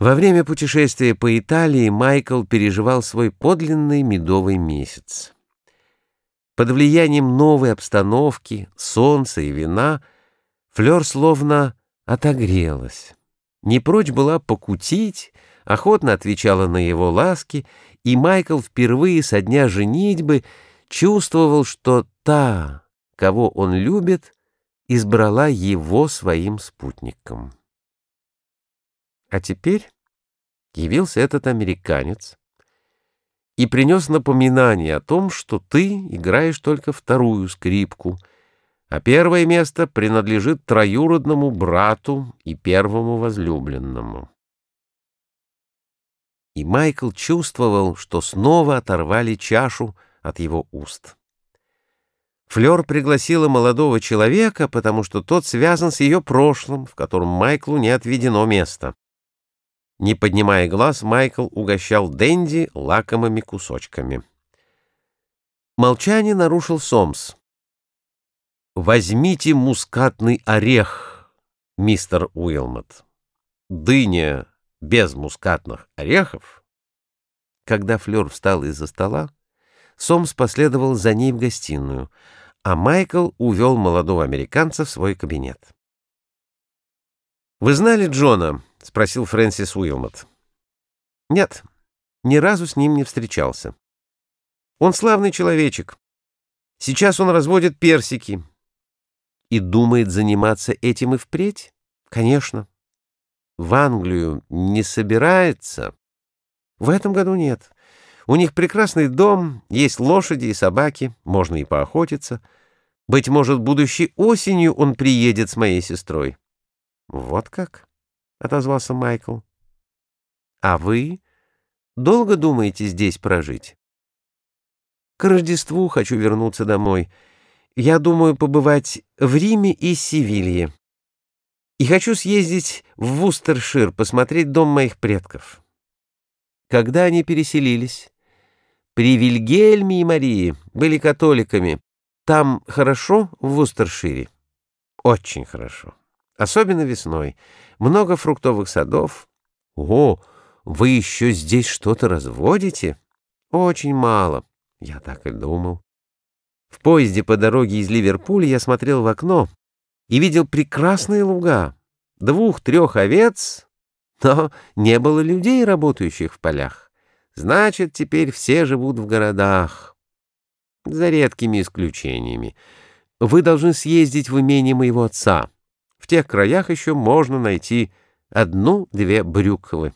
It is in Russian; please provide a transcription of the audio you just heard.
Во время путешествия по Италии Майкл переживал свой подлинный медовый месяц. Под влиянием новой обстановки, солнца и вина Флёр словно отогрелась. Не прочь была покутить, охотно отвечала на его ласки, и Майкл впервые со дня женитьбы чувствовал, что та, кого он любит, избрала его своим спутником. А теперь явился этот американец и принес напоминание о том, что ты играешь только вторую скрипку, а первое место принадлежит троюродному брату и первому возлюбленному. И Майкл чувствовал, что снова оторвали чашу от его уст. Флёр пригласила молодого человека, потому что тот связан с ее прошлым, в котором Майклу не отведено место. Не поднимая глаз, Майкл угощал Дэнди лакомыми кусочками. Молчание нарушил Сомс. «Возьмите мускатный орех, мистер Уилмот. Дыня без мускатных орехов?» Когда Флёр встал из-за стола, Сомс последовал за ней в гостиную, а Майкл увел молодого американца в свой кабинет. «Вы знали Джона?» — спросил Фрэнсис Уилмот. «Нет, ни разу с ним не встречался. Он славный человечек. Сейчас он разводит персики. И думает заниматься этим и впредь? Конечно. В Англию не собирается? В этом году нет. У них прекрасный дом, есть лошади и собаки, можно и поохотиться. Быть может, будущей осенью он приедет с моей сестрой. Вот как? — отозвался Майкл. «А вы долго думаете здесь прожить?» «К Рождеству хочу вернуться домой. Я думаю побывать в Риме и Севилье. И хочу съездить в Вустершир, посмотреть дом моих предков». Когда они переселились? При Вильгельме и Марии были католиками. Там хорошо в Вустершире? Очень хорошо. Особенно весной. Много фруктовых садов. О, вы еще здесь что-то разводите? Очень мало. Я так и думал. В поезде по дороге из Ливерпуля я смотрел в окно и видел прекрасные луга. Двух-трех овец, но не было людей, работающих в полях. Значит, теперь все живут в городах. За редкими исключениями. Вы должны съездить в имение моего отца. В тех краях еще можно найти одну-две брюквы.